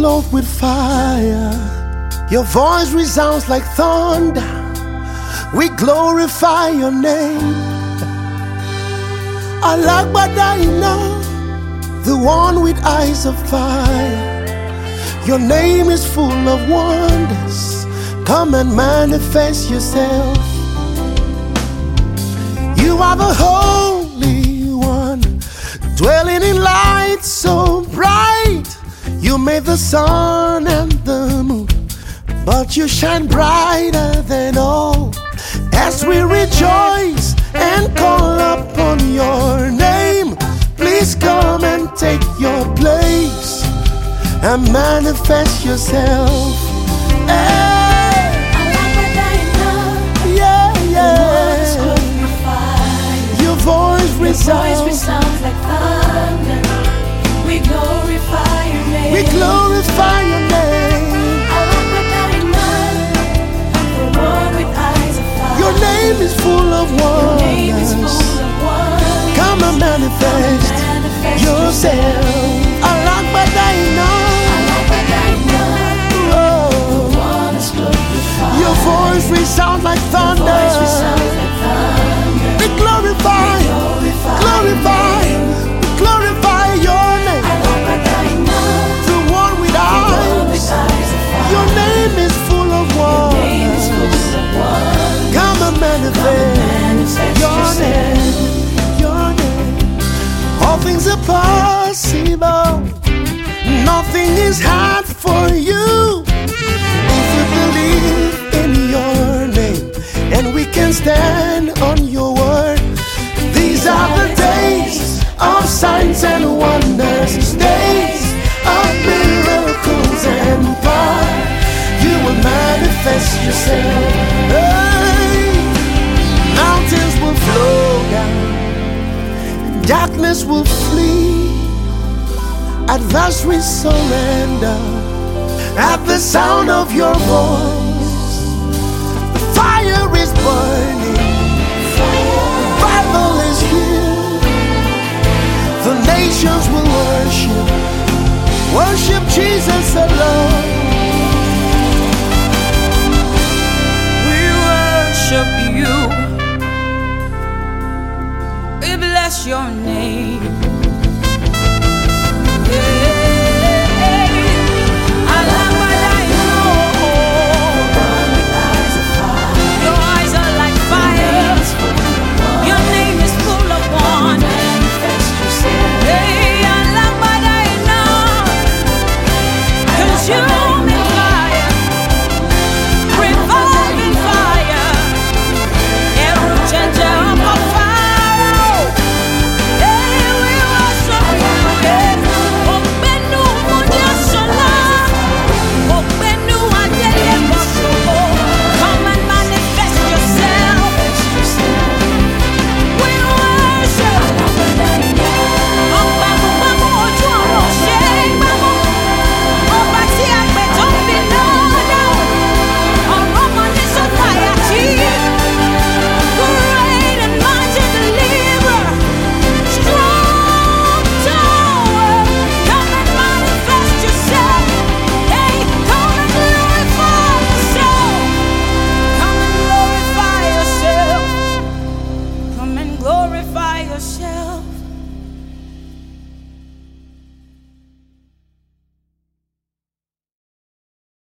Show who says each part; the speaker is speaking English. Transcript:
Speaker 1: clothed with fire. Your voice resounds like thunder. We glorify your name. Alagbadaina, the one with eyes of fire. Your name is full of wonders. Come and manifest yourself. You are the Holy One, dwelling in light so. You made the sun and the moon, but you shine brighter than all. As we rejoice and call upon your name, please come and take your place and manifest yourself. Manifest yourself. Alagbadaina.
Speaker 2: One is clothed with fire.
Speaker 1: your voice resounds like thunder. Nothing is hard for you. If we believe in your name and we can stand on your word. These are the days of signs and wonders, days of miracles and power. You will manifest yourself. Mountains will flow down, darkness will flee. Adversaries surrender at the sound of your voice. The fire is burning, Bible is here. The nations will worship, worship Jesus alone.
Speaker 3: We worship you. We bless your name. Glorify yourself.